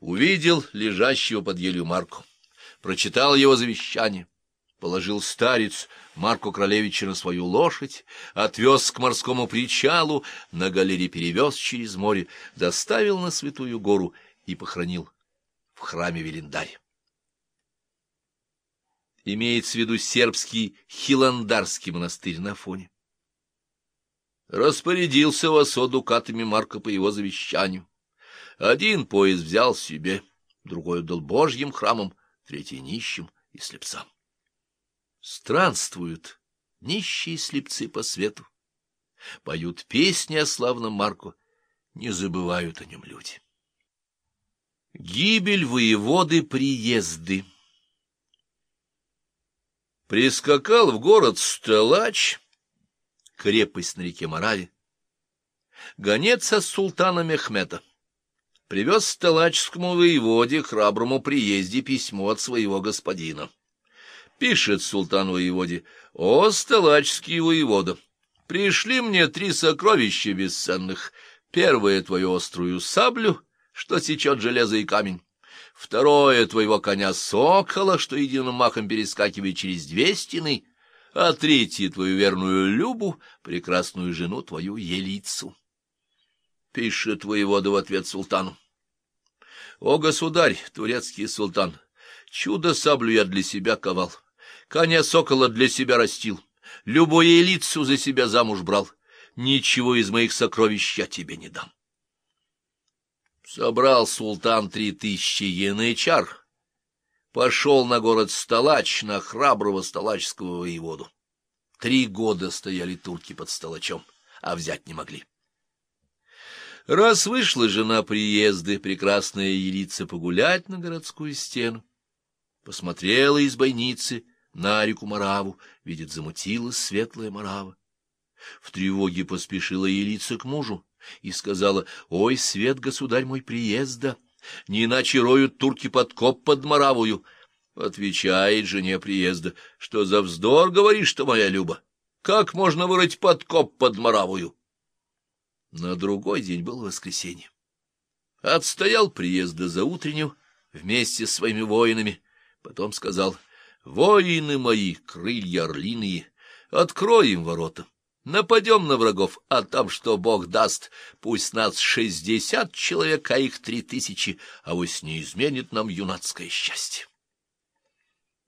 увидел лежащего под елью Марку, прочитал его завещание, положил старец Марку Кролевича на свою лошадь, отвез к морскому причалу, на галере перевез через море, доставил на Святую Гору и похоронил в храме Велендарь. Имеется в виду сербский Хиландарский монастырь на фоне. Распорядился в осо дукатами Марка по его завещанию. Один пояс взял себе, другой отдал божьим храмам, третий — нищим и слепцам. Странствуют нищие слепцы по свету, поют песни о славном Марку, не забывают о нем люди. Гибель воеводы приезды Прискакал в город Стелач, крепость на реке Мораве, гонец от султана Мехмета привез стелачскому воеводе храброму приезде письмо от своего господина. Пишет султан воеводе, «О, стелачский воевода, пришли мне три сокровища бесценных. Первое — твою острую саблю, что сечет железо и камень. Второе — твоего коня сокола, что единым махом перескакивает через две стены. А третье — твою верную Любу, прекрасную жену твою Елицу. Пишет воевода в ответ султану. О, государь, турецкий султан, чудо саблю я для себя ковал, коня сокола для себя растил, любую Елицу за себя замуж брал, ничего из моих сокровищ я тебе не дам. Собрал султан три тысячи янычар, пошел на город Сталач, на храброго сталачского воеводу. Три года стояли турки под Сталачом, а взять не могли. Раз вышла жена приезды, прекрасная Елица, погулять на городскую стену, посмотрела из бойницы на реку Мараву, видит, замутилась светлая Марава. В тревоге поспешила Елица к мужу, и сказала, «Ой, свет, государь мой, приезда! Не иначе роют турки подкоп под Моравую!» Отвечает жене приезда, «Что за вздор, говоришь что моя Люба? Как можно вырыть подкоп под Моравую?» На другой день было воскресенье. Отстоял приезда за утреннюю вместе с своими воинами, потом сказал, «Воины мои, крылья орлиные, откроем ворота». Нападем на врагов, а там что Бог даст, пусть нас шестьдесят человек, а их три тысячи, а вось не изменит нам юнацкое счастье.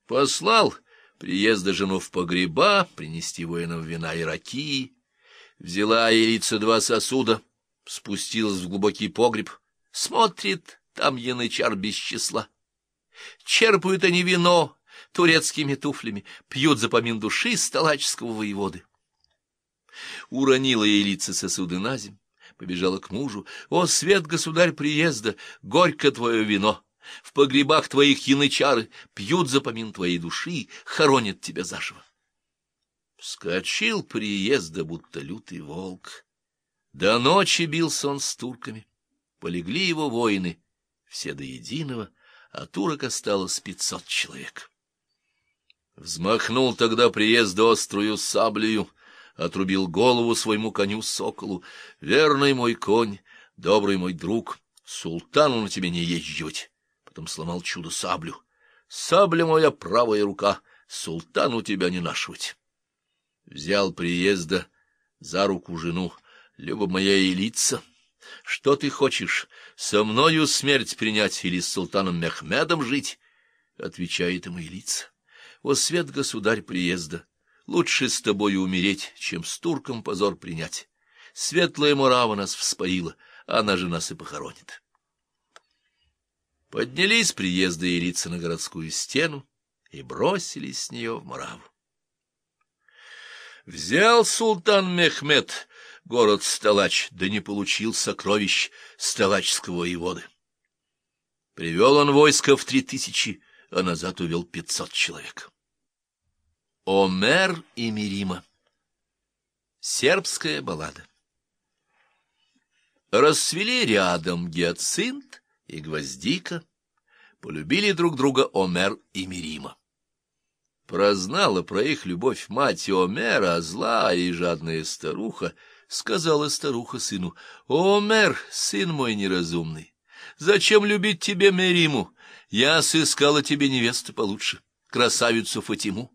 Послал приезда жену в погреба, принести воинам вина и ракии, взяла Елица два сосуда, спустилась в глубокий погреб, смотрит, там янычар без числа. Черпают они вино турецкими туфлями, пьют за помин души сталаческого воеводы уронила ей лица сосуды на земь, побежала к мужу. «О, свет, государь приезда, горько твое вино! В погребах твоих янычары пьют за помин твоей души, хоронят тебя заживо!» Вскочил приезда, будто лютый волк. До ночи бился он с турками. Полегли его воины, все до единого, а турок осталось пятьсот человек. Взмахнул тогда приезд острую саблею, отрубил голову своему коню соколу. Верный мой конь, добрый мой друг, султану на тебе не езживать. Потом сломал чудо саблю. Сабля моя правая рука, султану тебя не нашивать. Взял приезда за руку жену, Люба моя Елица. Что ты хочешь, со мною смерть принять или с султаном Мехмедом жить? Отвечает ему Елица. О, свет государь приезда! Лучше с тобой умереть, чем с турком позор принять. Светлая мурава нас вспоила, она же нас и похоронит. Поднялись приезда и лица на городскую стену и бросились с нее в Мураву. Взял султан Мехмед город Сталач, да не получил сокровищ сталачского воеводы. Привел он войско в три тысячи, а назад увел пятьсот человек. Омер и Мирима. Сербская баллада. Расцвели рядом гиацинт и гвоздика, полюбили друг друга Омер и Мирима. Прознала про их любовь мать Омера, злая и жадная старуха, сказала старуха сыну, «Омер, сын мой неразумный, Зачем любить тебе Мериму? Я сыскала тебе невесту получше, красавицу Фатиму.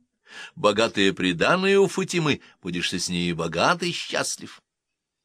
Богатые приданые у Фатимы, будешь ты с ней богат и счастлив.